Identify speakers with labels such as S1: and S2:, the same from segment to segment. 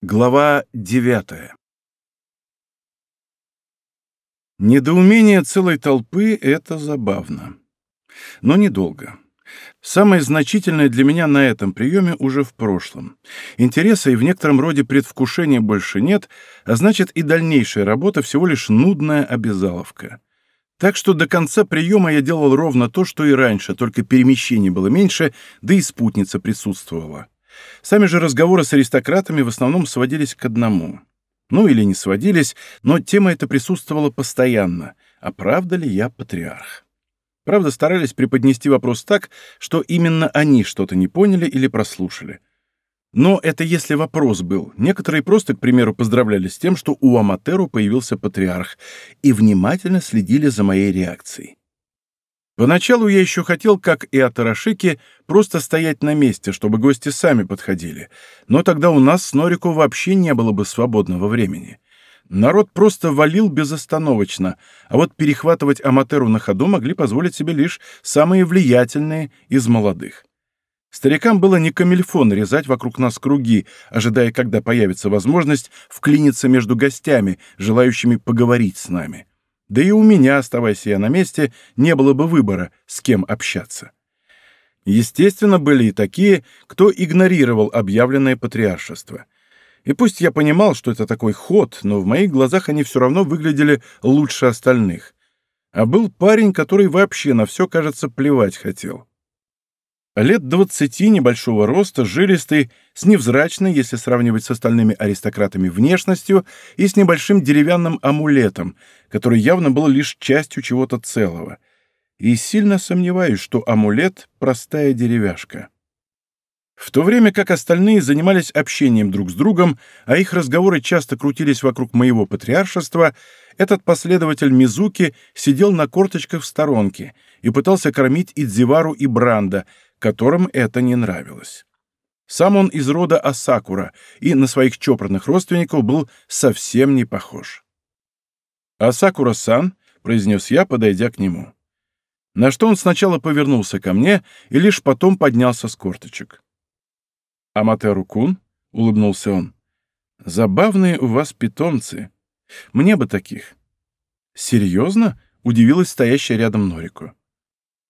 S1: Глава девятая Недоумение целой толпы — это забавно. Но недолго. Самое значительное для меня на этом приеме уже в прошлом. Интереса и в некотором роде предвкушения больше нет, а значит и дальнейшая работа всего лишь нудная обязаловка. Так что до конца приема я делал ровно то, что и раньше, только перемещений было меньше, да и спутница присутствовала. Сами же разговоры с аристократами в основном сводились к одному. Ну или не сводились, но тема эта присутствовала постоянно. А правда ли я патриарх? Правда, старались преподнести вопрос так, что именно они что-то не поняли или прослушали. Но это если вопрос был. Некоторые просто, к примеру, поздравляли с тем, что у Аматеру появился патриарх, и внимательно следили за моей реакцией. Поначалу я еще хотел, как и от Арашики, просто стоять на месте, чтобы гости сами подходили, но тогда у нас с Норико вообще не было бы свободного времени. Народ просто валил безостановочно, а вот перехватывать Аматеру на ходу могли позволить себе лишь самые влиятельные из молодых. Старикам было не камильфон резать вокруг нас круги, ожидая, когда появится возможность вклиниться между гостями, желающими поговорить с нами. Да и у меня, оставаясь я на месте, не было бы выбора, с кем общаться. Естественно, были и такие, кто игнорировал объявленное патриаршество. И пусть я понимал, что это такой ход, но в моих глазах они все равно выглядели лучше остальных. А был парень, который вообще на все, кажется, плевать хотел. Лет двадцати, небольшого роста, жилистый, с невзрачной, если сравнивать с остальными аристократами, внешностью и с небольшим деревянным амулетом, который явно был лишь частью чего-то целого. И сильно сомневаюсь, что амулет — простая деревяшка. В то время как остальные занимались общением друг с другом, а их разговоры часто крутились вокруг моего патриаршества, этот последователь Мизуки сидел на корточках в сторонке и пытался кормить Идзивару и Бранда — которым это не нравилось. Сам он из рода Асакура и на своих чопорных родственников был совсем не похож. «Асакура-сан», — произнес я, подойдя к нему. На что он сначала повернулся ко мне и лишь потом поднялся с корточек. «Аматеру-кун», — улыбнулся он, — «забавные у вас питомцы. Мне бы таких». «Серьезно?» — удивилась стоящая рядом Норику.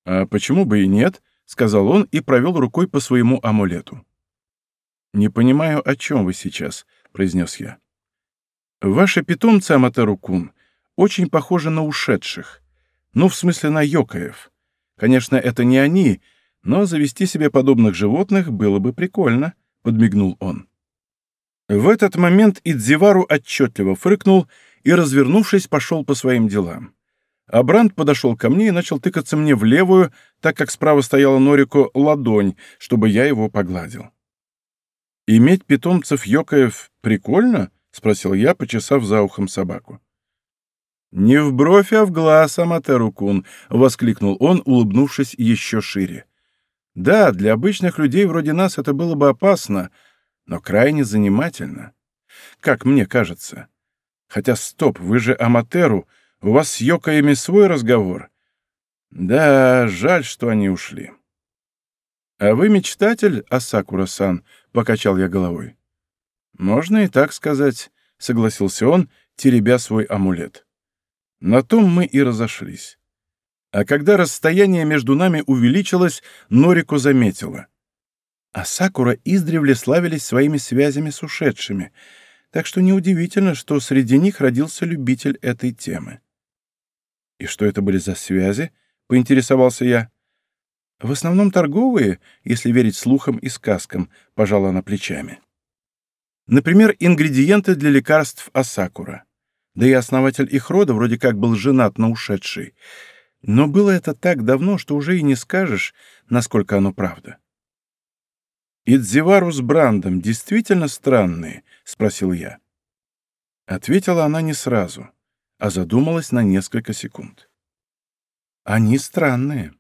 S1: «А почему бы и нет?» — сказал он и провел рукой по своему амулету. «Не понимаю, о чем вы сейчас», — произнес я. «Ваши питомцы, Аматеру-кун, очень похожи на ушедших. Ну, в смысле, на йокаев. Конечно, это не они, но завести себе подобных животных было бы прикольно», — подмигнул он. В этот момент Идзивару отчетливо фрыкнул и, развернувшись, пошел по своим делам. А Бранд подошел ко мне и начал тыкаться мне в левую, так как справа стояла Норико ладонь, чтобы я его погладил. «Иметь питомцев Йокаев прикольно?» — спросил я, почесав за ухом собаку. «Не в бровь, а в глаз, Аматеру-кун!» — воскликнул он, улыбнувшись еще шире. «Да, для обычных людей вроде нас это было бы опасно, но крайне занимательно. Как мне кажется. Хотя, стоп, вы же Аматеру, у вас с Йокаями свой разговор? Да, жаль, что они ушли. А вы мечтатель, Асакура-сан, покачал я головой. Можно и так сказать, согласился он, теребя свой амулет. На том мы и разошлись. А когда расстояние между нами увеличилось, Норико заметила. А Сакура издревле славились своими связями с ушедшими, так что неудивительно, что среди них родился любитель этой темы. «И что это были за связи?» — поинтересовался я. «В основном торговые, если верить слухам и сказкам», — пожала она плечами. Например, ингредиенты для лекарств Асакура. Да и основатель их рода вроде как был женат на ушедшей. Но было это так давно, что уже и не скажешь, насколько оно правда. «Идзивару с Брандом действительно странные?» — спросил я. Ответила она не сразу а задумалась на несколько секунд. «Они странные.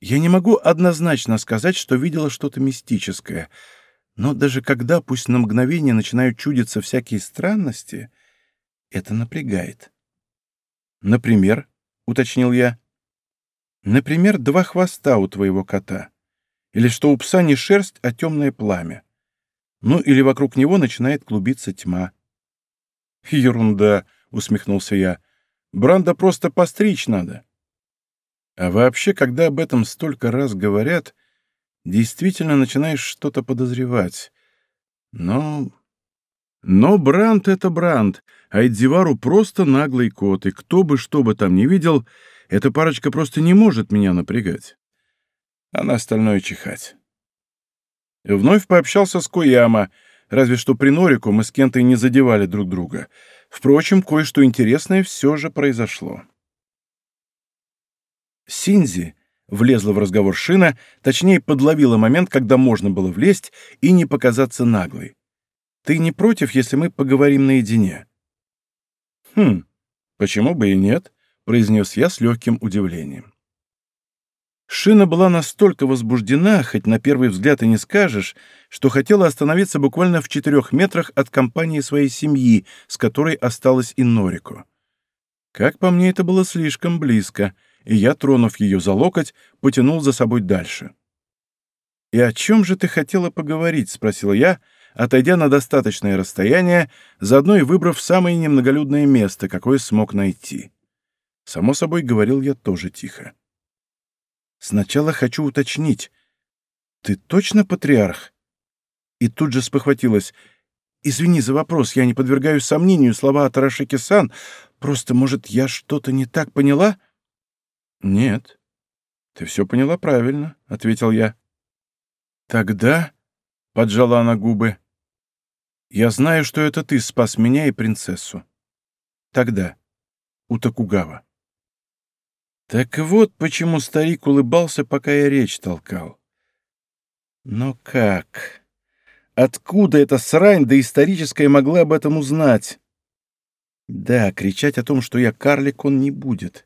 S1: Я не могу однозначно сказать, что видела что-то мистическое, но даже когда, пусть на мгновение, начинают чудиться всякие странности, это напрягает. Например, — уточнил я, — например, два хвоста у твоего кота, или что у пса не шерсть, а темное пламя. Ну или вокруг него начинает клубиться тьма. «Ерунда», — усмехнулся я. «Бранда просто постричь надо». А вообще, когда об этом столько раз говорят, действительно начинаешь что-то подозревать. Но... Но Бранд — это Бранд, а Эдзивару просто наглый кот, и кто бы что бы там ни видел, эта парочка просто не может меня напрягать. А на остальное чихать. Вновь пообщался с Кояма, разве что при Норику мы с Кентой не задевали друг друга. Впрочем, кое-что интересное все же произошло. Синзи влезла в разговор Шина, точнее, подловила момент, когда можно было влезть и не показаться наглой. «Ты не против, если мы поговорим наедине?» «Хм, почему бы и нет?» — произнес я с легким удивлением. Шина была настолько возбуждена, хоть на первый взгляд и не скажешь, что хотела остановиться буквально в четырех метрах от компании своей семьи, с которой осталась и Норико. Как по мне, это было слишком близко — и я, тронув ее за локоть, потянул за собой дальше. «И о чем же ты хотела поговорить?» — спросил я, отойдя на достаточное расстояние, заодно и выбрав самое немноголюдное место, какое смог найти. Само собой, говорил я тоже тихо. «Сначала хочу уточнить. Ты точно патриарх?» И тут же спохватилась. «Извини за вопрос, я не подвергаю сомнению слова Тарашики-сан. Просто, может, я что-то не так поняла?» «Нет, ты все поняла правильно», — ответил я. «Тогда...» — поджала она губы. «Я знаю, что это ты спас меня и принцессу. Тогда, у Токугава». Так вот почему старик улыбался, пока я речь толкал. Но как? Откуда эта срань доисторическая могла об этом узнать? Да, кричать о том, что я карлик, он не будет.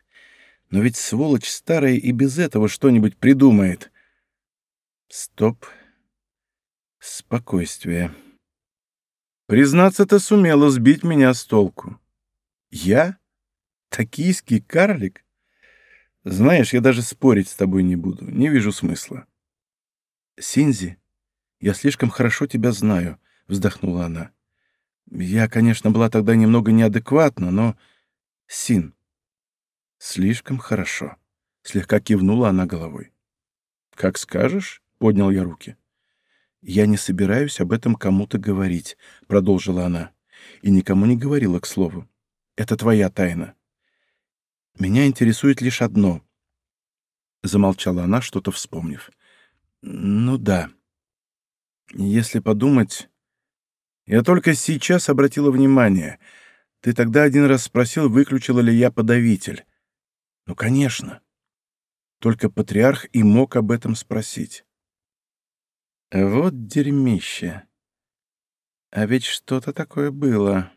S1: Но ведь сволочь старая и без этого что-нибудь придумает. Стоп. Спокойствие. Признаться, ты сумела сбить меня с толку. Я? Токийский карлик? Знаешь, я даже спорить с тобой не буду. Не вижу смысла. Синзи, я слишком хорошо тебя знаю, вздохнула она. Я, конечно, была тогда немного неадекватна, но... Син, «Слишком хорошо», — слегка кивнула она головой. «Как скажешь», — поднял я руки. «Я не собираюсь об этом кому-то говорить», — продолжила она. «И никому не говорила, к слову. Это твоя тайна. Меня интересует лишь одно». Замолчала она, что-то вспомнив. «Ну да. Если подумать...» Я только сейчас обратила внимание. Ты тогда один раз спросил, выключила ли я подавитель. Ну, конечно. Только патриарх и мог об этом спросить. Вот дерьмище. А ведь что-то такое было.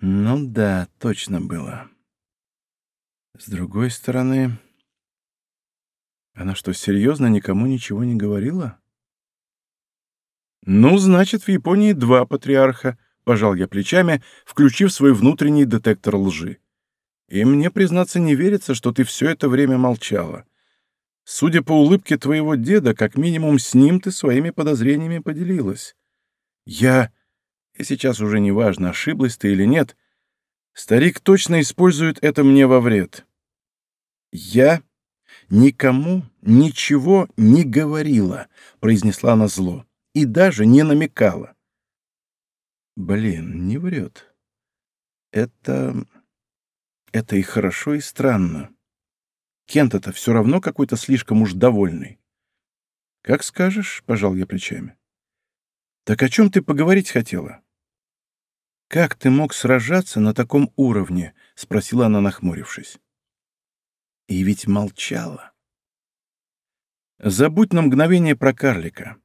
S1: Ну да, точно было. С другой стороны... Она что, серьезно никому ничего не говорила? Ну, значит, в Японии два патриарха, пожал я плечами, включив свой внутренний детектор лжи. И мне, признаться, не верится, что ты все это время молчала. Судя по улыбке твоего деда, как минимум с ним ты своими подозрениями поделилась. Я... И сейчас уже не важно, ошиблась ты или нет. Старик точно использует это мне во вред. Я никому ничего не говорила, произнесла она зло, и даже не намекала. Блин, не врет. Это... Это и хорошо, и странно. Кент-то все равно какой-то слишком уж довольный. «Как скажешь», — пожал я плечами. «Так о чем ты поговорить хотела?» «Как ты мог сражаться на таком уровне?» — спросила она, нахмурившись. И ведь молчала. «Забудь на мгновение про карлика.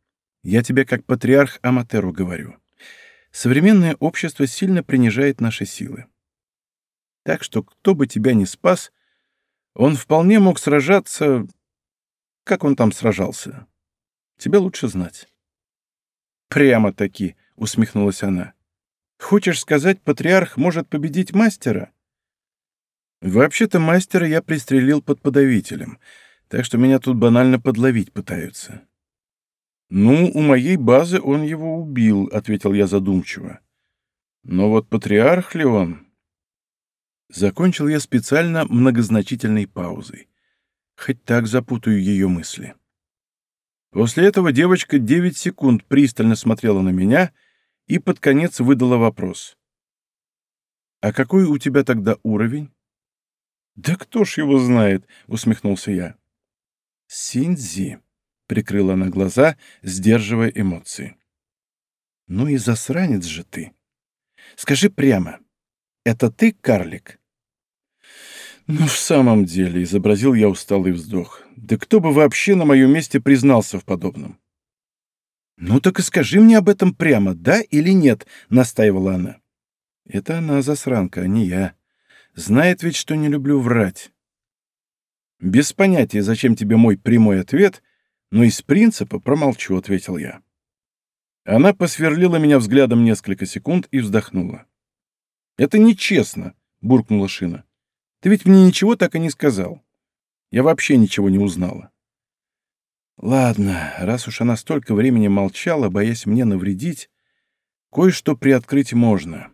S1: Я тебе как патриарх Аматеру говорю. Современное общество сильно принижает наши силы. Так что кто бы тебя ни спас, он вполне мог сражаться... Как он там сражался? Тебе лучше знать. «Прямо-таки», — усмехнулась она. «Хочешь сказать, патриарх может победить мастера?» «Вообще-то мастера я пристрелил под подавителем, так что меня тут банально подловить пытаются». «Ну, у моей базы он его убил», — ответил я задумчиво. «Но вот патриарх ли он?» Закончил я специально многозначительной паузой. Хоть так запутаю ее мысли. После этого девочка девять секунд пристально смотрела на меня и под конец выдала вопрос. «А какой у тебя тогда уровень?» «Да кто ж его знает?» — усмехнулся я. «Синзи», — прикрыла она глаза, сдерживая эмоции. «Ну и засранец же ты. Скажи прямо, это ты, карлик?» «Ну, в самом деле», — изобразил я усталый вздох, — «да кто бы вообще на моем месте признался в подобном?» «Ну так и скажи мне об этом прямо, да или нет?» — настаивала она. «Это она засранка, а не я. Знает ведь, что не люблю врать». «Без понятия, зачем тебе мой прямой ответ, но из принципа промолчу», — ответил я. Она посверлила меня взглядом несколько секунд и вздохнула. «Это нечестно», — буркнула Шина. «Ты ведь мне ничего так и не сказал. Я вообще ничего не узнала». Ладно, раз уж она столько времени молчала, боясь мне навредить, кое-что приоткрыть можно.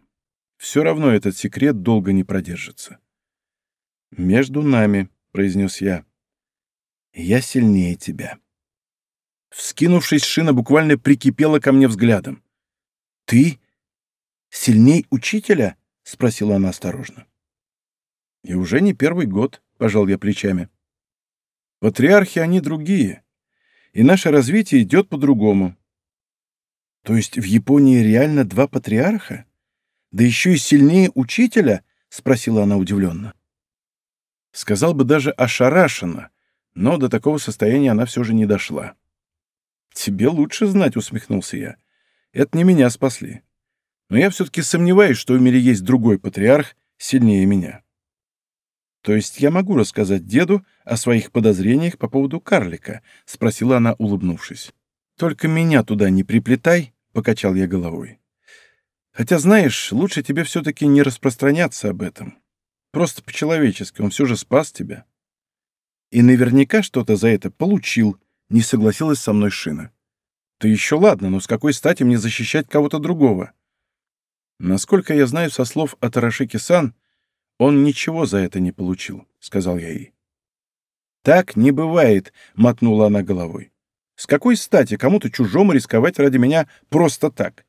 S1: Все равно этот секрет долго не продержится. «Между нами», — произнес я, — «я сильнее тебя». Вскинувшись, шина буквально прикипела ко мне взглядом. «Ты сильней учителя?» — спросила она осторожно. «И уже не первый год», — пожал я плечами. «Патриархи они другие, и наше развитие идет по-другому». «То есть в Японии реально два патриарха? Да еще и сильнее учителя?» — спросила она удивленно. Сказал бы даже ошарашенно, но до такого состояния она все же не дошла. «Тебе лучше знать», — усмехнулся я. «Это не меня спасли. Но я все-таки сомневаюсь, что в мире есть другой патриарх сильнее меня». «То есть я могу рассказать деду о своих подозрениях по поводу карлика?» — спросила она, улыбнувшись. «Только меня туда не приплетай», — покачал я головой. «Хотя, знаешь, лучше тебе все-таки не распространяться об этом. Просто по-человечески, он все же спас тебя. И наверняка что-то за это получил, не согласилась со мной Шина. Ты еще ладно, но с какой стати мне защищать кого-то другого? Насколько я знаю со слов Атарашики-сан, он ничего за это не получил, сказал я ей. Так не бывает, мотнула она головой. С какой стати кому-то чужому рисковать ради меня просто так?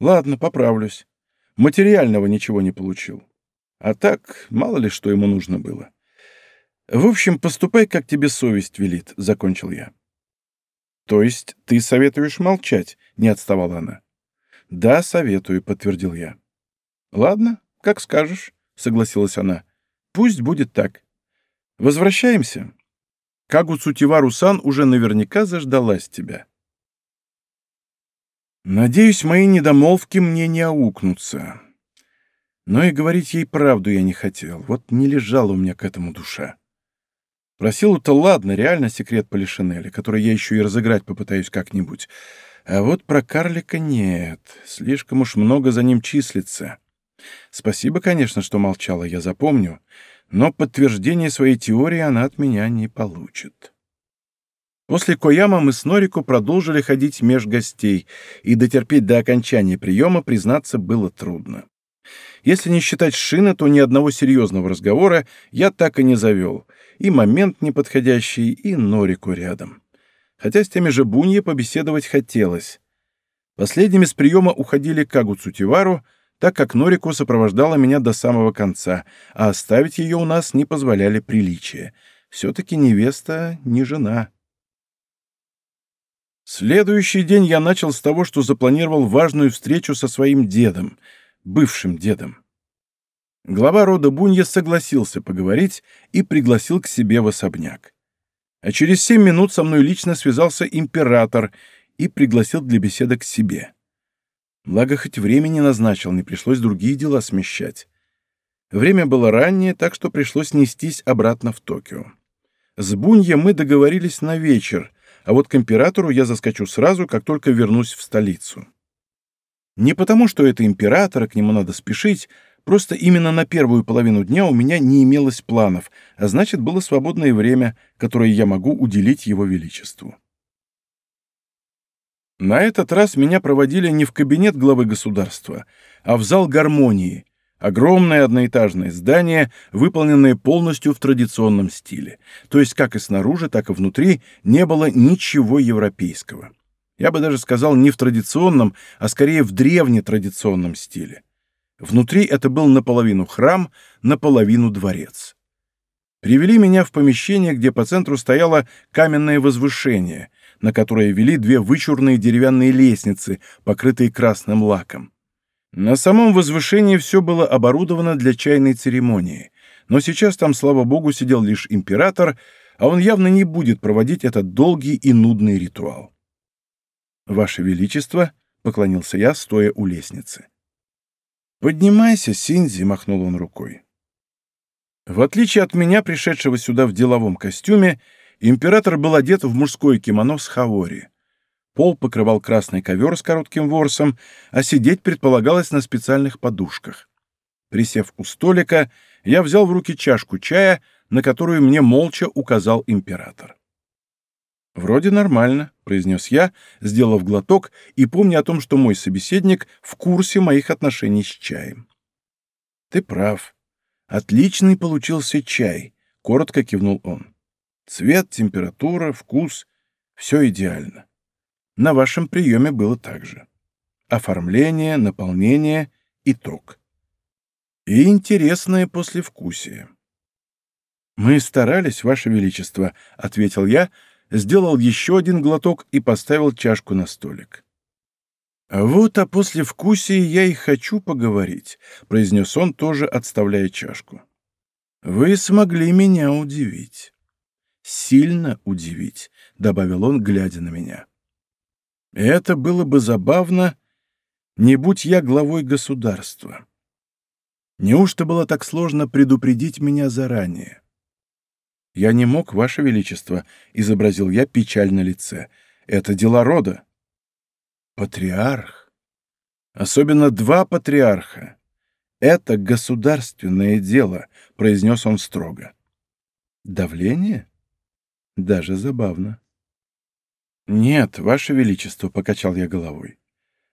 S1: Ладно, поправлюсь. Материального ничего не получил. А так, мало ли что ему нужно было. В общем, поступай, как тебе совесть велит, — закончил я. То есть ты советуешь молчать, — не отставала она. Да, советую, — подтвердил я. Ладно, как скажешь, — согласилась она. Пусть будет так. Возвращаемся. Кагу Цутивару-сан уже наверняка заждалась тебя. Надеюсь, мои недомолвки мне не аукнутся. Но и говорить ей правду я не хотел. Вот не лежала у меня к этому душа. Про силу-то ладно, реально секрет Полишинеля, который я еще и разыграть попытаюсь как-нибудь. А вот про карлика нет. Слишком уж много за ним числится. Спасибо, конечно, что молчала, я запомню. Но подтверждение своей теории она от меня не получит. После Кояма мы с Норико продолжили ходить меж гостей, и дотерпеть до окончания приема, признаться, было трудно. Если не считать шины, то ни одного серьезного разговора я так и не завел — и момент неподходящий, и Норику рядом. Хотя с теми же Бунье побеседовать хотелось. Последними с приема уходили Кагу Цутивару, так как Норику сопровождала меня до самого конца, а оставить ее у нас не позволяли приличия. Все-таки невеста не жена. Следующий день я начал с того, что запланировал важную встречу со своим дедом, бывшим дедом. Глава рода Бунья согласился поговорить и пригласил к себе в особняк. А через семь минут со мной лично связался император и пригласил для беседы к себе. Благо, хоть времени назначил, не пришлось другие дела смещать. Время было раннее, так что пришлось нестись обратно в Токио. С Бунья мы договорились на вечер, а вот к императору я заскочу сразу, как только вернусь в столицу. Не потому, что это император, к нему надо спешить, Просто именно на первую половину дня у меня не имелось планов, а значит, было свободное время, которое я могу уделить его величеству. На этот раз меня проводили не в кабинет главы государства, а в зал гармонии, огромное одноэтажное здание, выполненное полностью в традиционном стиле, то есть как и снаружи, так и внутри не было ничего европейского. Я бы даже сказал не в традиционном, а скорее в древнетрадиционном стиле. Внутри это был наполовину храм, наполовину дворец. Привели меня в помещение, где по центру стояло каменное возвышение, на которое вели две вычурные деревянные лестницы, покрытые красным лаком. На самом возвышении все было оборудовано для чайной церемонии, но сейчас там, слава богу, сидел лишь император, а он явно не будет проводить этот долгий и нудный ритуал. «Ваше Величество», — поклонился я, стоя у лестницы. «Поднимайся, Синзи», — махнул он рукой. В отличие от меня, пришедшего сюда в деловом костюме, император был одет в мужское кимоно с хаори. Пол покрывал красный ковер с коротким ворсом, а сидеть предполагалось на специальных подушках. Присев у столика, я взял в руки чашку чая, на которую мне молча указал император. «Вроде нормально», — произнес я, сделав глоток и помня о том, что мой собеседник в курсе моих отношений с чаем. «Ты прав. Отличный получился чай», — коротко кивнул он. «Цвет, температура, вкус — все идеально. На вашем приеме было так же. Оформление, наполнение, итог. И интересное послевкусие». «Мы старались, Ваше Величество», — ответил я, — сделал еще один глоток и поставил чашку на столик. «Вот о послевкусии я и хочу поговорить», — произнес он, тоже отставляя чашку. «Вы смогли меня удивить. Сильно удивить», — добавил он, глядя на меня. «Это было бы забавно, не будь я главой государства. Неужто было так сложно предупредить меня заранее?» «Я не мог, Ваше Величество», — изобразил я печаль на лице. «Это дела рода». «Патриарх. Особенно два патриарха. Это государственное дело», — произнес он строго. «Давление? Даже забавно». «Нет, Ваше Величество», — покачал я головой.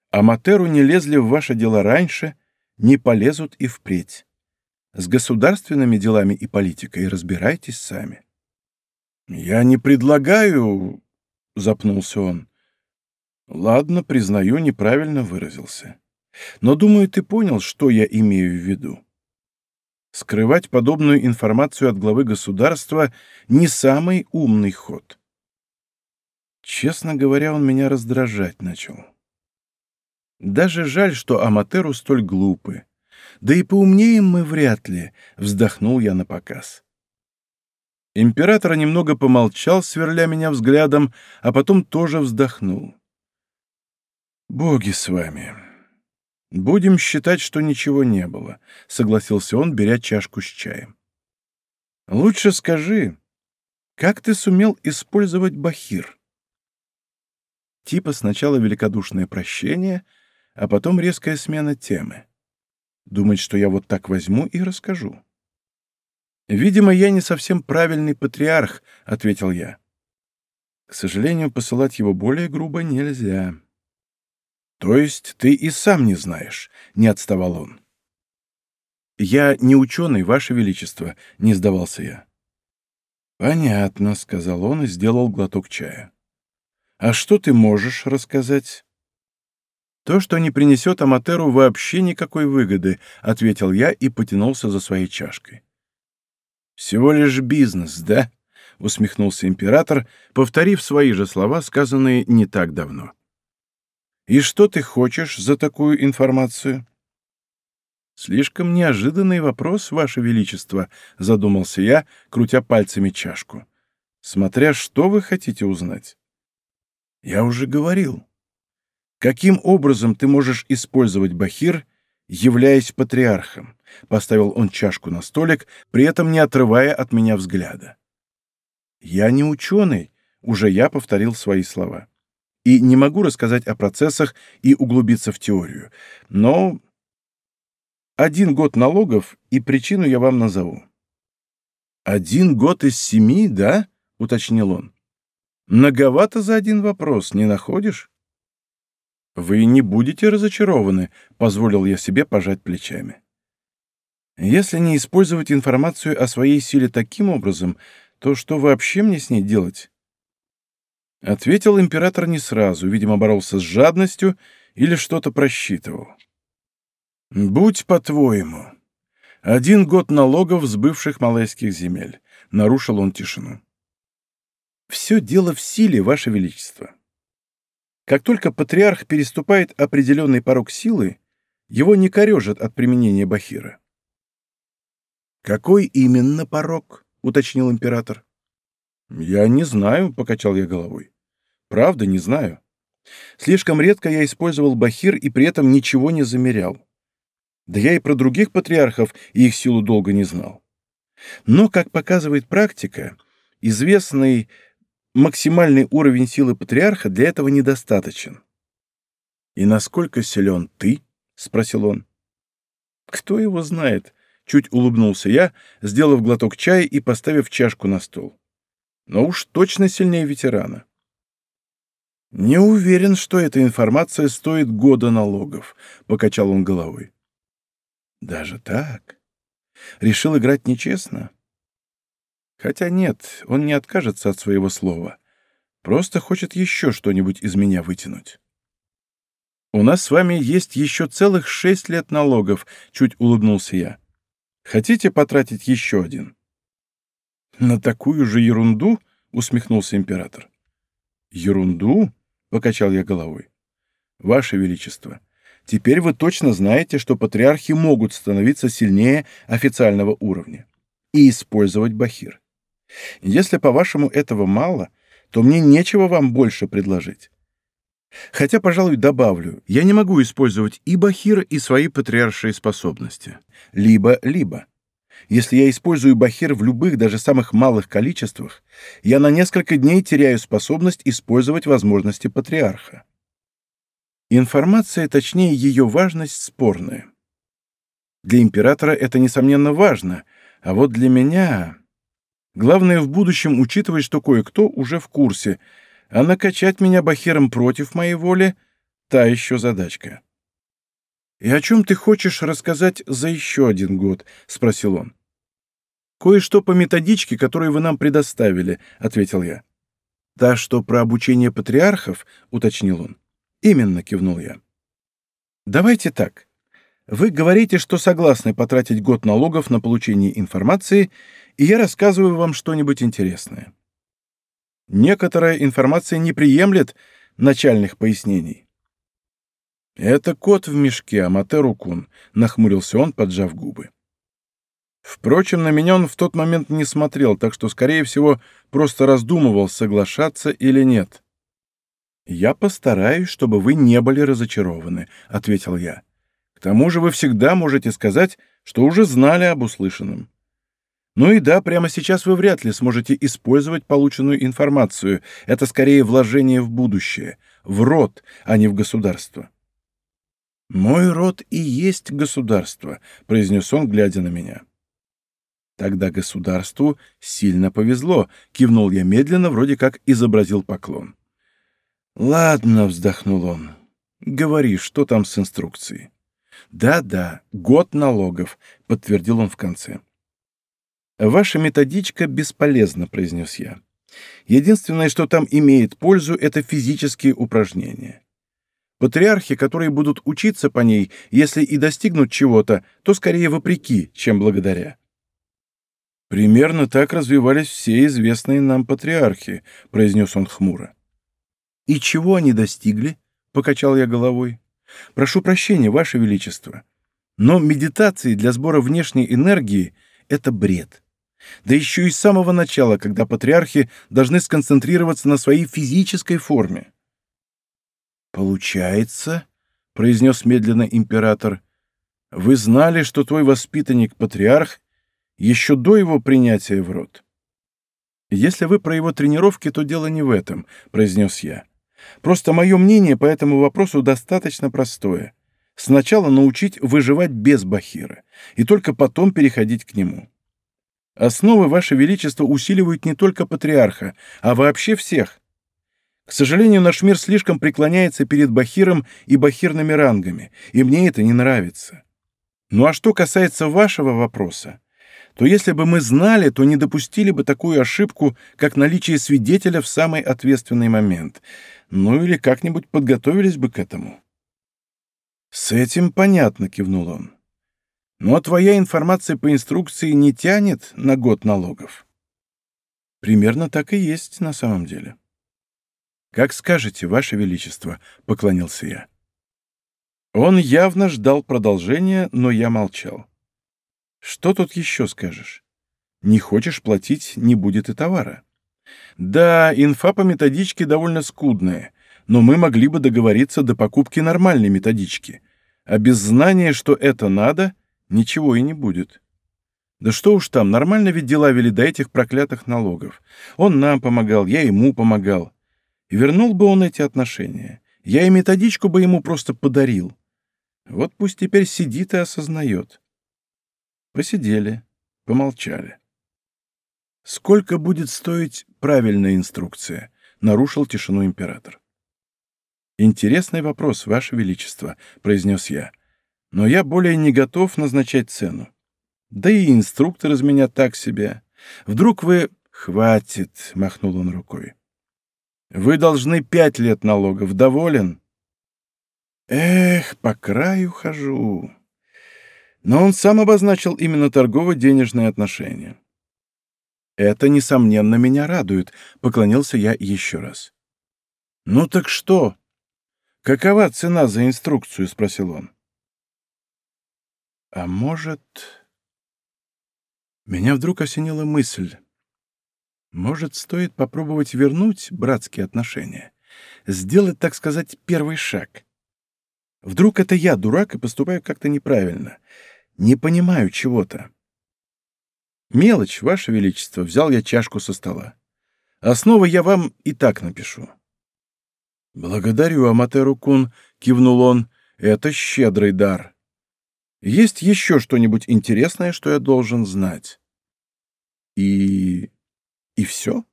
S1: «Аматеру не лезли в ваши дела раньше, не полезут и впредь. С государственными делами и политикой разбирайтесь сами. «Я не предлагаю...» — запнулся он. «Ладно, признаю, неправильно выразился. Но, думаю, ты понял, что я имею в виду. Скрывать подобную информацию от главы государства — не самый умный ход. Честно говоря, он меня раздражать начал. Даже жаль, что Аматеру столь глупы. Да и поумнеем мы вряд ли, вздохнул я на показ. Император немного помолчал, сверля меня взглядом, а потом тоже вздохнул. «Боги с вами. Будем считать, что ничего не было», — согласился он, беря чашку с чаем. «Лучше скажи, как ты сумел использовать бахир?» Типа сначала великодушное прощение, а потом резкая смена темы. Думать, что я вот так возьму и расскажу. «Видимо, я не совсем правильный патриарх», — ответил я. «К сожалению, посылать его более грубо нельзя». «То есть ты и сам не знаешь?» — не отставал он. «Я не ученый, Ваше Величество», — не сдавался я. «Понятно», — сказал он и сделал глоток чая. «А что ты можешь рассказать?» «То, что не принесет Аматеру вообще никакой выгоды», — ответил я и потянулся за своей чашкой. «Всего лишь бизнес, да?» — усмехнулся император, повторив свои же слова, сказанные не так давно. «И что ты хочешь за такую информацию?» «Слишком неожиданный вопрос, Ваше Величество», — задумался я, крутя пальцами чашку. «Смотря что вы хотите узнать». «Я уже говорил. Каким образом ты можешь использовать Бахир, являясь патриархом?» Поставил он чашку на столик, при этом не отрывая от меня взгляда. «Я не ученый», — уже я повторил свои слова. «И не могу рассказать о процессах и углубиться в теорию. Но один год налогов, и причину я вам назову». «Один год из семи, да?» — уточнил он. «Многовато за один вопрос, не находишь?» «Вы не будете разочарованы», — позволил я себе пожать плечами. «Если не использовать информацию о своей силе таким образом, то что вообще мне с ней делать?» Ответил император не сразу, видимо, боролся с жадностью или что-то просчитывал. «Будь по-твоему. Один год налогов с бывших малайских земель», — нарушил он тишину. «Все дело в силе, Ваше Величество. Как только патриарх переступает определенный порог силы, его не корежат от применения бахира». «Какой именно порог?» — уточнил император. «Я не знаю», — покачал я головой. «Правда, не знаю. Слишком редко я использовал бахир и при этом ничего не замерял. Да я и про других патриархов и их силу долго не знал. Но, как показывает практика, известный максимальный уровень силы патриарха для этого недостаточен. «И насколько силен ты?» — спросил он. «Кто его знает?» — чуть улыбнулся я, сделав глоток чая и поставив чашку на стол. «Но уж точно сильнее ветерана». «Не уверен, что эта информация стоит года налогов», — покачал он головой. «Даже так? Решил играть нечестно?» «Хотя нет, он не откажется от своего слова. Просто хочет еще что-нибудь из меня вытянуть». «У нас с вами есть еще целых шесть лет налогов», — чуть улыбнулся я. «Хотите потратить еще один?» «На такую же ерунду?» — усмехнулся император. «Ерунду?» — покачал я головой. «Ваше Величество, теперь вы точно знаете, что патриархи могут становиться сильнее официального уровня и использовать бахир. Если, по-вашему, этого мало, то мне нечего вам больше предложить. Хотя, пожалуй, добавлю, я не могу использовать и бахир, и свои патриаршие способности. Либо-либо. Если я использую бахир в любых, даже самых малых количествах, я на несколько дней теряю способность использовать возможности патриарха. Информация, точнее ее важность, спорная. Для императора это, несомненно, важно, а вот для меня... Главное в будущем учитывать, что кое-кто уже в курсе, а накачать меня бахиром против моей воли — та еще задачка. «И о чем ты хочешь рассказать за еще один год?» — спросил он. «Кое-что по методичке, которую вы нам предоставили», — ответил я. «Та, что про обучение патриархов?» — уточнил он. «Именно», — кивнул я. «Давайте так. Вы говорите, что согласны потратить год налогов на получение информации, и я рассказываю вам что-нибудь интересное. Некоторая информация не приемлет начальных пояснений. «Это кот в мешке, Аматеру-кун», — нахмурился он, поджав губы. Впрочем, на меня он в тот момент не смотрел, так что, скорее всего, просто раздумывал, соглашаться или нет. «Я постараюсь, чтобы вы не были разочарованы», — ответил я. «К тому же вы всегда можете сказать, что уже знали об услышанном. Ну и да, прямо сейчас вы вряд ли сможете использовать полученную информацию. Это скорее вложение в будущее, в род, а не в государство. «Мой род и есть государство», — произнес он, глядя на меня. «Тогда государству сильно повезло», — кивнул я медленно, вроде как изобразил поклон. «Ладно», — вздохнул он. «Говори, что там с инструкцией?» «Да-да, год налогов», — подтвердил он в конце. «Ваша методичка бесполезна», — произнес я. «Единственное, что там имеет пользу, — это физические упражнения. Патриархи, которые будут учиться по ней, если и достигнут чего-то, то скорее вопреки, чем благодаря. «Примерно так развивались все известные нам патриархи», — произнес он хмуро. «И чего они достигли?» — покачал я головой. «Прошу прощения, Ваше Величество, но медитации для сбора внешней энергии — это бред. Да еще и с самого начала, когда патриархи должны сконцентрироваться на своей физической форме. «Получается», — произнес медленно император, — «вы знали, что твой воспитанник-патриарх еще до его принятия в род?» «Если вы про его тренировки, то дело не в этом», — произнес я. «Просто мое мнение по этому вопросу достаточно простое. Сначала научить выживать без Бахира, и только потом переходить к нему. Основы, Ваше Величество, усиливают не только патриарха, а вообще всех. К сожалению, наш мир слишком преклоняется перед Бахиром и бахирными рангами, и мне это не нравится. Ну а что касается вашего вопроса, то если бы мы знали, то не допустили бы такую ошибку, как наличие свидетеля в самый ответственный момент. Ну или как-нибудь подготовились бы к этому. «С этим понятно», — кивнул он. «Но твоя информация по инструкции не тянет на год налогов». «Примерно так и есть на самом деле». «Как скажете, Ваше Величество», — поклонился я. Он явно ждал продолжения, но я молчал. «Что тут еще скажешь? Не хочешь платить, не будет и товара». «Да, инфа по методичке довольно скудная, но мы могли бы договориться до покупки нормальной методички, а без знания, что это надо, ничего и не будет». Да что уж там, нормально ведь дела вели до этих проклятых налогов. Он нам помогал, я ему помогал. Вернул бы он эти отношения. Я и методичку бы ему просто подарил. Вот пусть теперь сидит и осознает. Посидели, помолчали. «Сколько будет стоить правильная инструкция?» — нарушил тишину император. «Интересный вопрос, Ваше Величество», — произнес я. «Но я более не готов назначать цену. Да и инструктор из меня так себе. Вдруг вы...» «Хватит», — махнул он рукой. Вы должны пять лет налогов. Доволен? Эх, по краю хожу. Но он сам обозначил именно торгово-денежные отношения. Это, несомненно, меня радует, поклонился я еще раз. Ну так что? Какова цена за инструкцию? спросил он. А может... Меня вдруг осенила мысль. Может, стоит попробовать вернуть братские отношения? Сделать, так сказать, первый шаг? Вдруг это я дурак и поступаю как-то неправильно? Не понимаю чего-то. Мелочь, Ваше Величество, взял я чашку со стола. Основы я вам и так напишу. Благодарю, Аматеру Кун, кивнул он. Это щедрый дар. Есть еще что-нибудь интересное, что я должен знать? И и все?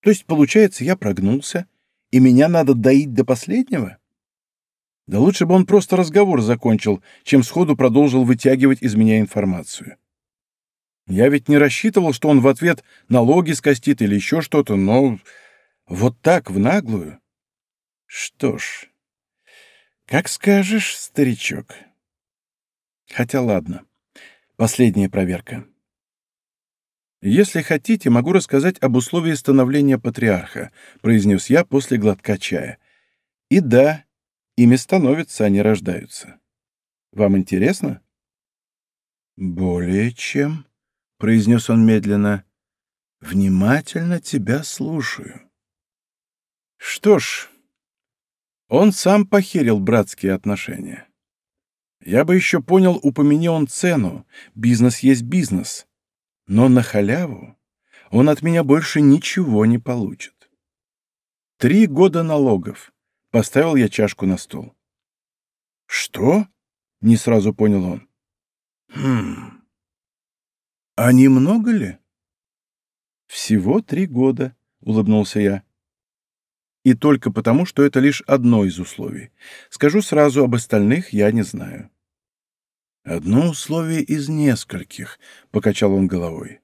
S1: То есть, получается, я прогнулся, и меня надо доить до последнего? Да лучше бы он просто разговор закончил, чем сходу продолжил вытягивать из меня информацию. Я ведь не рассчитывал, что он в ответ налоги скостит или еще что-то, но вот так, в наглую. Что ж, как скажешь, старичок. Хотя ладно, последняя проверка. «Если хотите, могу рассказать об условии становления патриарха», — произнес я после глотка чая. «И да, ими становятся, не рождаются. Вам интересно?» «Более чем», — произнес он медленно. «Внимательно тебя слушаю». «Что ж, он сам похерил братские отношения. Я бы еще понял, упомяни он цену. Бизнес есть бизнес». Но на халяву он от меня больше ничего не получит. Три года налогов. Поставил я чашку на стол. Что? Не сразу понял он. Хм. А немного ли? Всего три года, улыбнулся я. И только потому, что это лишь одно из условий. Скажу сразу, об остальных я не знаю. «Одно условие из нескольких», — покачал он головой.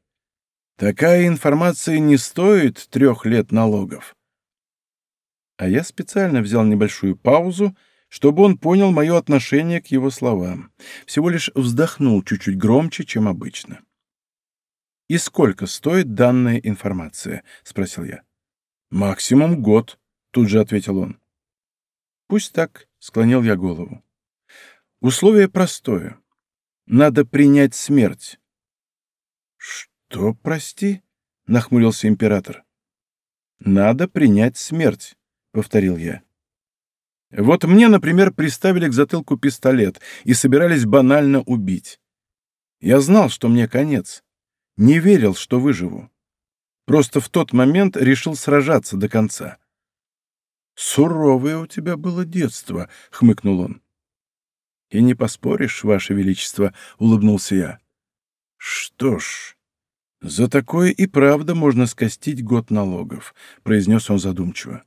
S1: «Такая информация не стоит трех лет налогов». А я специально взял небольшую паузу, чтобы он понял мое отношение к его словам. Всего лишь вздохнул чуть-чуть громче, чем обычно. «И сколько стоит данная информация?» — спросил я. «Максимум год», — тут же ответил он. «Пусть так», — склонил я голову. «Условие простое. Надо принять смерть. Что, прости? нахмурился император. Надо принять смерть, повторил я. Вот мне, например, приставили к затылку пистолет и собирались банально убить. Я знал, что мне конец. Не верил, что выживу. Просто в тот момент решил сражаться до конца. «Суровое у тебя было детство», — хмыкнул он. «И не поспоришь, Ваше Величество», — улыбнулся я. «Что ж, за такое и правда можно скостить год налогов», — произнес он задумчиво.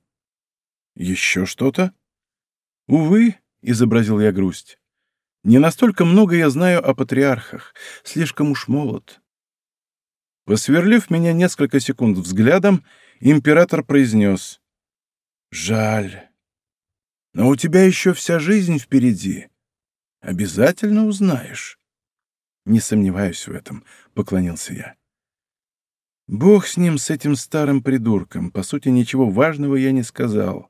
S1: Еще что-то? Увы, — изобразил я грусть. Не настолько много я знаю о патриархах, слишком уж молод. Посверлив меня несколько секунд взглядом, император произнес. «Жаль. Но у тебя еще вся жизнь впереди. Обязательно узнаешь». «Не сомневаюсь в этом», — поклонился я. Бог с ним, с этим старым придурком. По сути, ничего важного я не сказал.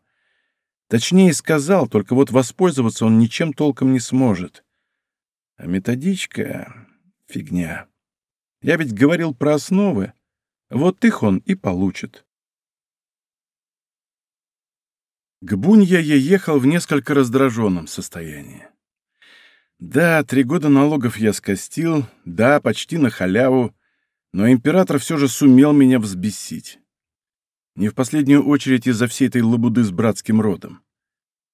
S1: Точнее, сказал, только вот воспользоваться он ничем толком не сможет. А методичка — фигня. Я ведь говорил про основы. Вот их он и получит. К Бунья я ехал в несколько раздраженном состоянии. Да, три года налогов я скостил, да, почти на халяву, но император все же сумел меня взбесить. Не в последнюю очередь из-за всей этой лабуды с братским родом.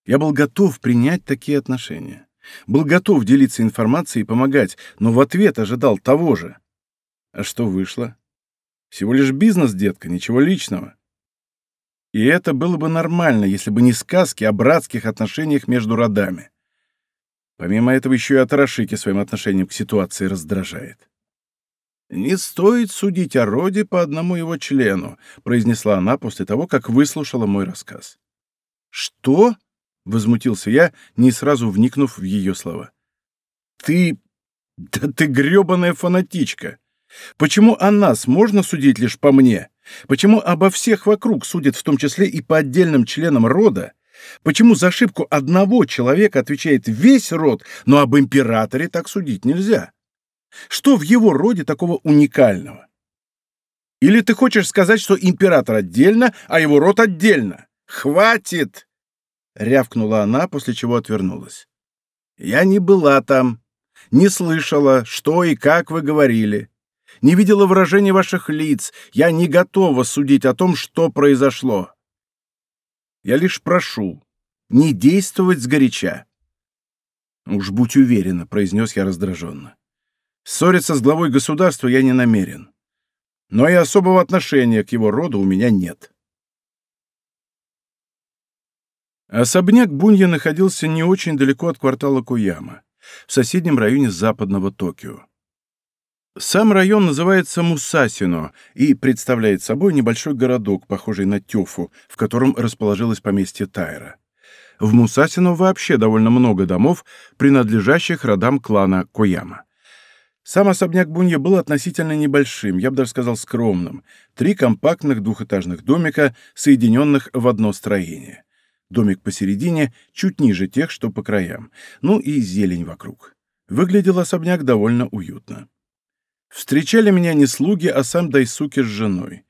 S1: Я был готов принять такие отношения. Был готов делиться информацией и помогать, но в ответ ожидал того же. А что вышло? Всего лишь бизнес, детка, ничего личного. И это было бы нормально, если бы не сказки о братских отношениях между родами. Помимо этого еще и Атарашики своим отношением к ситуации раздражает. «Не стоит судить о роде по одному его члену», — произнесла она после того, как выслушала мой рассказ. «Что?» — возмутился я, не сразу вникнув в ее слова. «Ты... да ты грёбаная фанатичка! Почему о нас можно судить лишь по мне? Почему обо всех вокруг судят в том числе и по отдельным членам рода? Почему за ошибку одного человека отвечает весь род, но об императоре так судить нельзя? Что в его роде такого уникального? Или ты хочешь сказать, что император отдельно, а его род отдельно? Хватит! Рявкнула она, после чего отвернулась. Я не была там, не слышала, что и как вы говорили не видела выражения ваших лиц. Я не готова судить о том, что произошло. Я лишь прошу не действовать сгоряча. «Уж будь уверена», — произнес я раздраженно. «Ссориться с главой государства я не намерен. Но и особого отношения к его роду у меня нет». Особняк Бунья находился не очень далеко от квартала Куяма, в соседнем районе западного Токио. Сам район называется Мусасино и представляет собой небольшой городок, похожий на Тёфу, в котором расположилось поместье Тайра. В Мусасино вообще довольно много домов, принадлежащих родам клана Кояма. Сам особняк Бунья был относительно небольшим, я бы даже сказал скромным. Три компактных двухэтажных домика, соединенных в одно строение. Домик посередине, чуть ниже тех, что по краям. Ну и зелень вокруг. Выглядел особняк довольно уютно. Встречали меня не слуги, а сам Дайсуки с женой.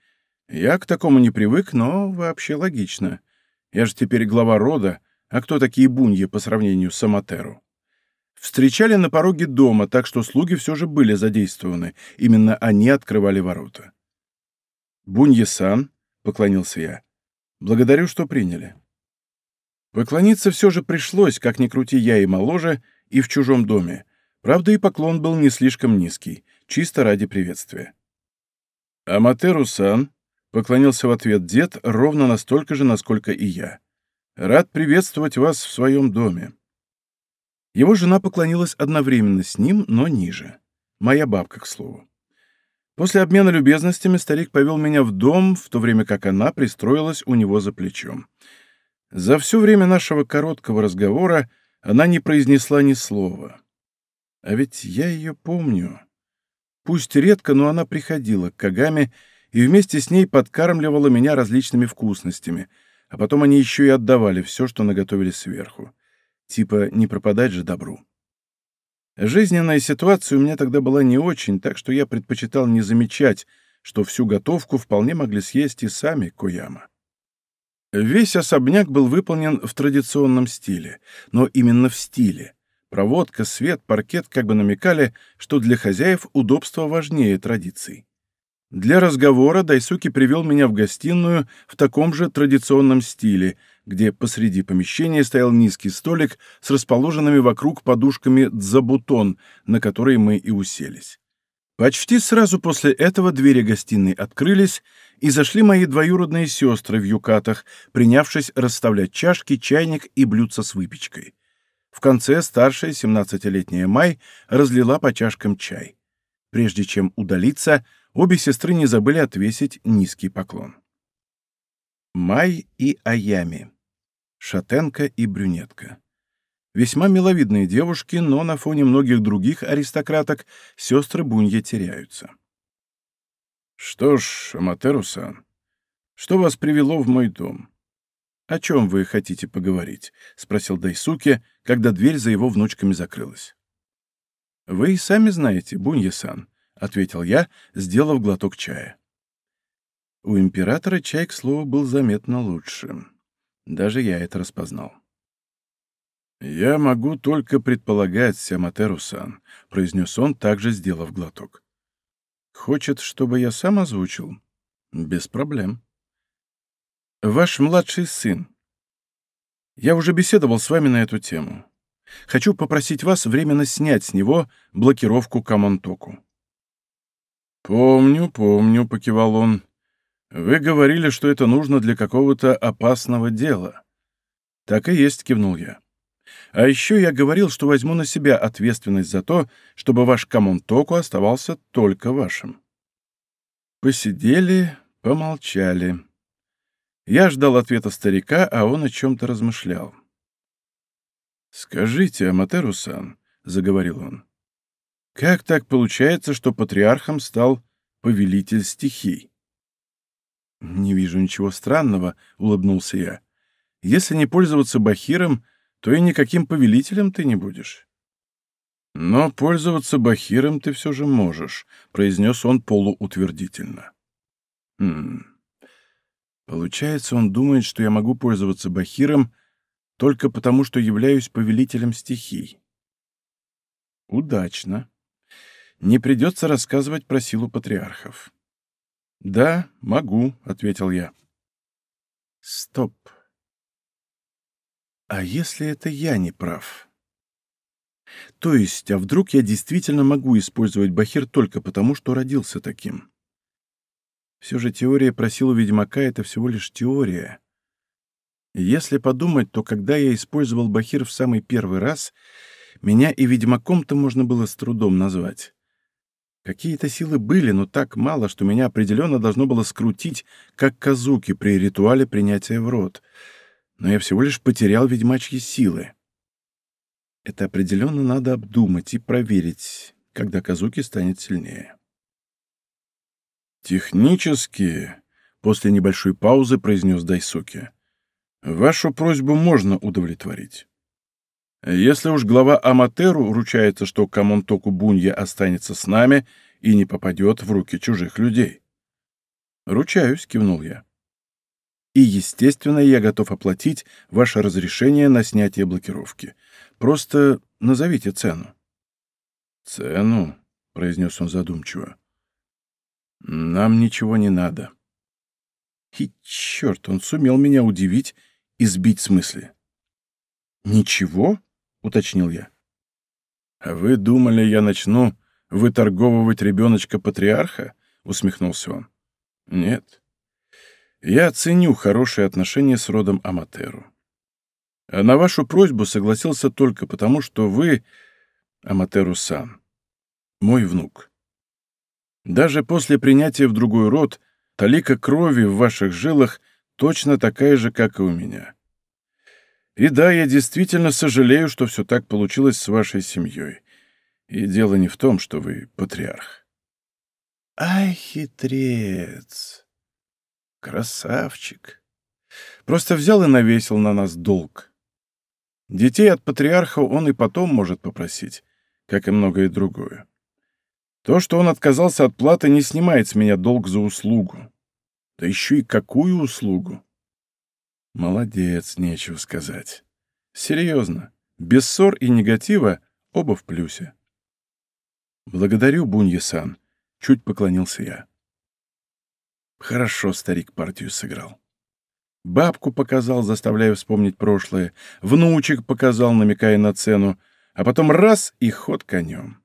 S1: Я к такому не привык, но вообще логично. Я же теперь глава рода, а кто такие буньи по сравнению с Аматеру? Встречали на пороге дома, так что слуги все же были задействованы. Именно они открывали ворота. «Буньи-сан», — поклонился я, — «благодарю, что приняли». Поклониться все же пришлось, как ни крути я и моложе, и в чужом доме. Правда, и поклон был не слишком низкий — чисто ради приветствия. «Аматеру-сан», — поклонился в ответ дед ровно настолько же, насколько и я. «Рад приветствовать вас в своем доме». Его жена поклонилась одновременно с ним, но ниже. Моя бабка, к слову. После обмена любезностями старик повел меня в дом, в то время как она пристроилась у него за плечом. За все время нашего короткого разговора она не произнесла ни слова. А ведь я ее помню. Пусть редко, но она приходила к Кагаме и вместе с ней подкармливала меня различными вкусностями, а потом они еще и отдавали все, что наготовили сверху. Типа не пропадать же добру. Жизненная ситуация у меня тогда была не очень, так что я предпочитал не замечать, что всю готовку вполне могли съесть и сами Кояма. Весь особняк был выполнен в традиционном стиле, но именно в стиле, Проводка, свет, паркет как бы намекали, что для хозяев удобство важнее традиций. Для разговора Дайсуки привел меня в гостиную в таком же традиционном стиле, где посреди помещения стоял низкий столик с расположенными вокруг подушками дзабутон, на которые мы и уселись. Почти сразу после этого двери гостиной открылись, и зашли мои двоюродные сестры в юкатах, принявшись расставлять чашки, чайник и блюдца с выпечкой. В конце старшая, 17-летняя Май, разлила по чашкам чай. Прежде чем удалиться, обе сестры не забыли отвесить низкий поклон. Май и Аями. Шатенка и брюнетка. Весьма миловидные девушки, но на фоне многих других аристократок сестры Бунья теряются. «Что ж, Аматеру-сан, что вас привело в мой дом? О чем вы хотите поговорить?» — спросил Дайсуки, когда дверь за его внучками закрылась. «Вы и сами знаете, Бунья-сан», — ответил я, сделав глоток чая. У императора чай, к слову, был заметно лучше. Даже я это распознал. «Я могу только предполагать, Сяматеру-сан», — произнес он, также сделав глоток. «Хочет, чтобы я сам озвучил?» «Без проблем». «Ваш младший сын. Я уже беседовал с вами на эту тему. Хочу попросить вас временно снять с него блокировку Камонтоку». «Помню, помню», — покивал он. «Вы говорили, что это нужно для какого-то опасного дела». «Так и есть», — кивнул я. А еще я говорил, что возьму на себя ответственность за то, чтобы ваш Камонтоку оставался только вашим. Посидели, помолчали. Я ждал ответа старика, а он о чем-то размышлял. «Скажите, Аматеру-сан», — заговорил он, — «как так получается, что патриархом стал повелитель стихий?» «Не вижу ничего странного», — улыбнулся я. «Если не пользоваться бахиром, то и никаким повелителем ты не будешь. Но пользоваться бахиром ты все же можешь, произнес он полуутвердительно. Хм. Получается, он думает, что я могу пользоваться бахиром только потому, что являюсь повелителем стихий. Удачно. Не придется рассказывать про силу патриархов. «Да, могу», — ответил я. «Стоп. А если это я не прав? То есть, а вдруг я действительно могу использовать Бахир только потому, что родился таким? Все же теория про силу Ведьмака — это всего лишь теория. Если подумать, то когда я использовал Бахир в самый первый раз, меня и Ведьмаком-то можно было с трудом назвать. Какие-то силы были, но так мало, что меня определенно должно было скрутить, как казуки при ритуале принятия в рот — но я всего лишь потерял ведьмачьи силы. Это определенно надо обдумать и проверить, когда Казуки станет сильнее. «Технически», — после небольшой паузы произнес Дайсуки, — «вашу просьбу можно удовлетворить. Если уж глава Аматеру ручается, что Камонтоку Бунья останется с нами и не попадет в руки чужих людей». «Ручаюсь», — кивнул я. И, естественно, я готов оплатить ваше разрешение на снятие блокировки. Просто назовите цену». «Цену?» — произнес он задумчиво. «Нам ничего не надо». И черт, он сумел меня удивить и сбить с мысли. «Ничего?» — уточнил я. «А вы думали, я начну выторговывать ребеночка-патриарха?» — усмехнулся он. «Нет. Я ценю хорошие отношения с родом Аматеру. А на вашу просьбу согласился только потому, что вы, Аматеру-сан, мой внук. Даже после принятия в другой род, талика крови в ваших жилах точно такая же, как и у меня. И да, я действительно сожалею, что все так получилось с вашей семьей. И дело не в том, что вы патриарх. Ай, хитрец! Красавчик. Просто взял и навесил на нас долг. Детей от патриарха он и потом может попросить, как и многое другое. То, что он отказался от платы, не снимает с меня долг за услугу. Да еще и какую услугу? Молодец, нечего сказать. Серьезно, без ссор и негатива оба в плюсе. Благодарю, Бунья-сан, чуть поклонился я. Хорошо старик партию сыграл. Бабку показал, заставляя вспомнить прошлое, внучек показал, намекая на цену, а потом раз — и ход конем.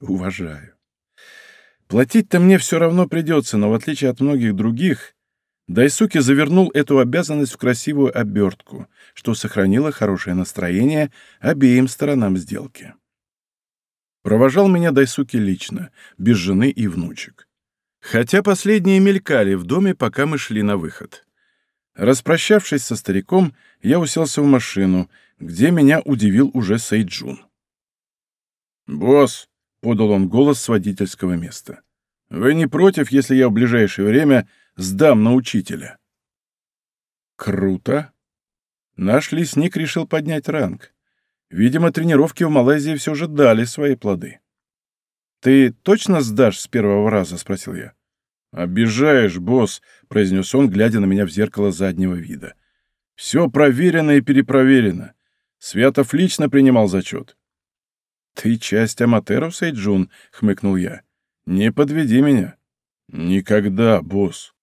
S1: Уважаю. Платить-то мне все равно придется, но в отличие от многих других, Дайсуки завернул эту обязанность в красивую обертку, что сохранило хорошее настроение обеим сторонам сделки. Провожал меня Дайсуки лично, без жены и внучек. Хотя последние мелькали в доме, пока мы шли на выход. Распрощавшись со стариком, я уселся в машину, где меня удивил уже Сейджун. «Босс», — подал он голос с водительского места, — «вы не против, если я в ближайшее время сдам на учителя?» «Круто!» Наш лесник решил поднять ранг. Видимо, тренировки в Малайзии все же дали свои плоды. «Ты точно сдашь с первого раза?» — спросил я. «Обижаешь, босс», — произнес он, глядя на меня в зеркало заднего вида. «Все проверено и перепроверено. Святов лично принимал зачет». «Ты часть Аматеру, Сейджун?» — хмыкнул я. «Не подведи меня». «Никогда, босс».